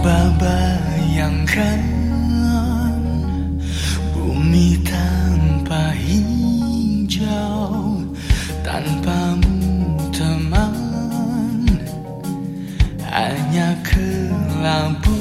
coba bayangkan Bumi tanpa hijau Tanpamu teman Hanya kelabu